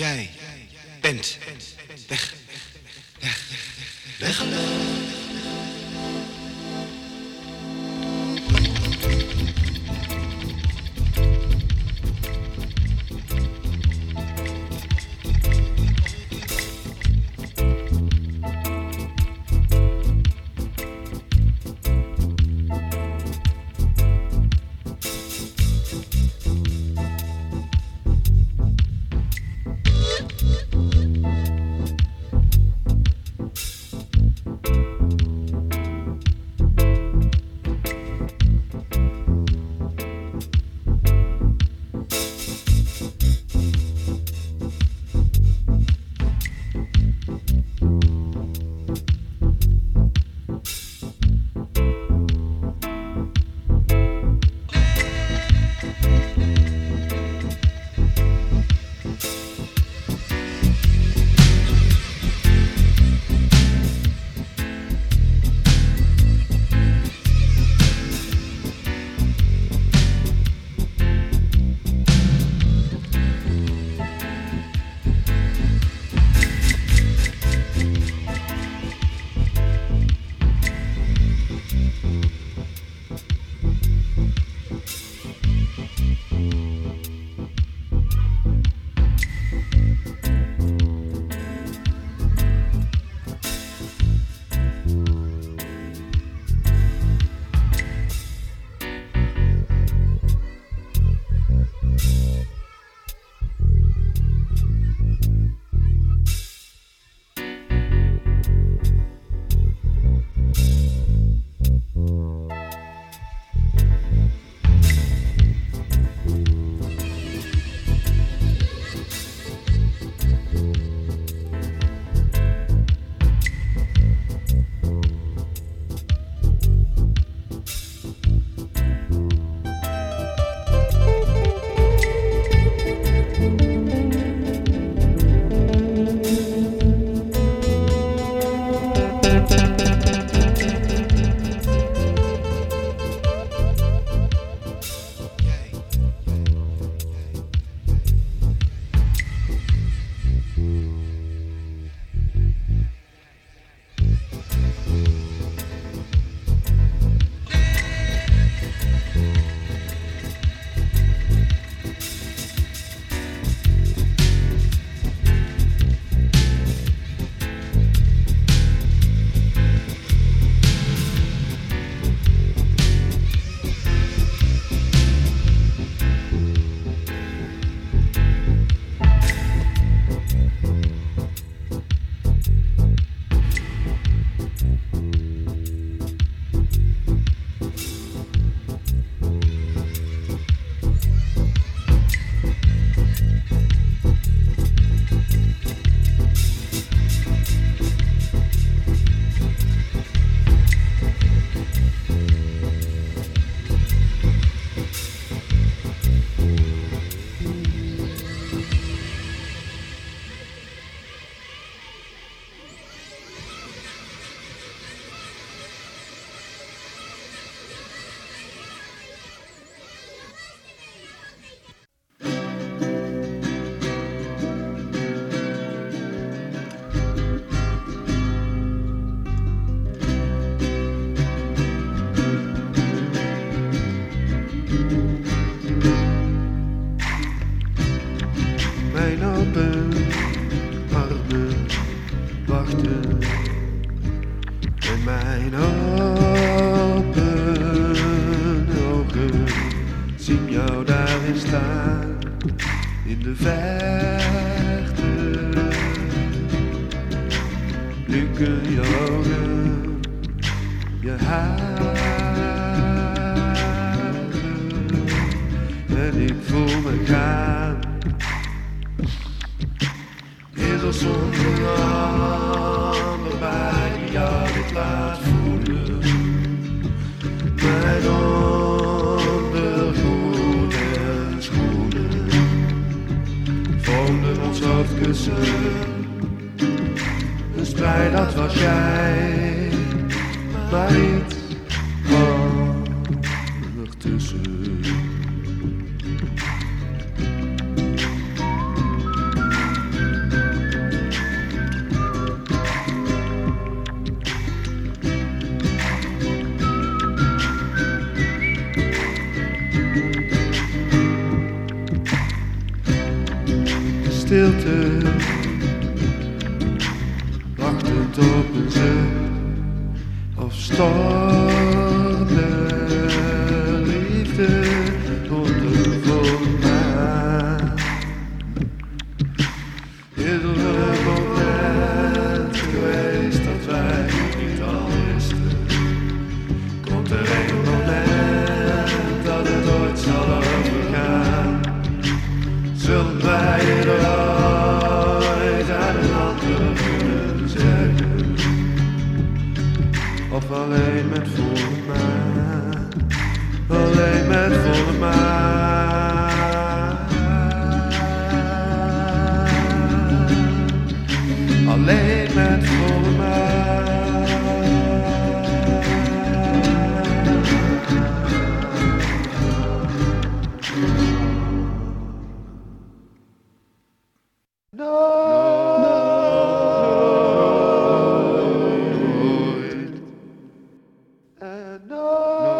Jij bent weg. Weg. Weg. de verte. kun je ogen, je haren. En ik voel me gaar. Dus De strijd dat was jij, maar iets kwam er tussen. stilte dobbelt af En nooit.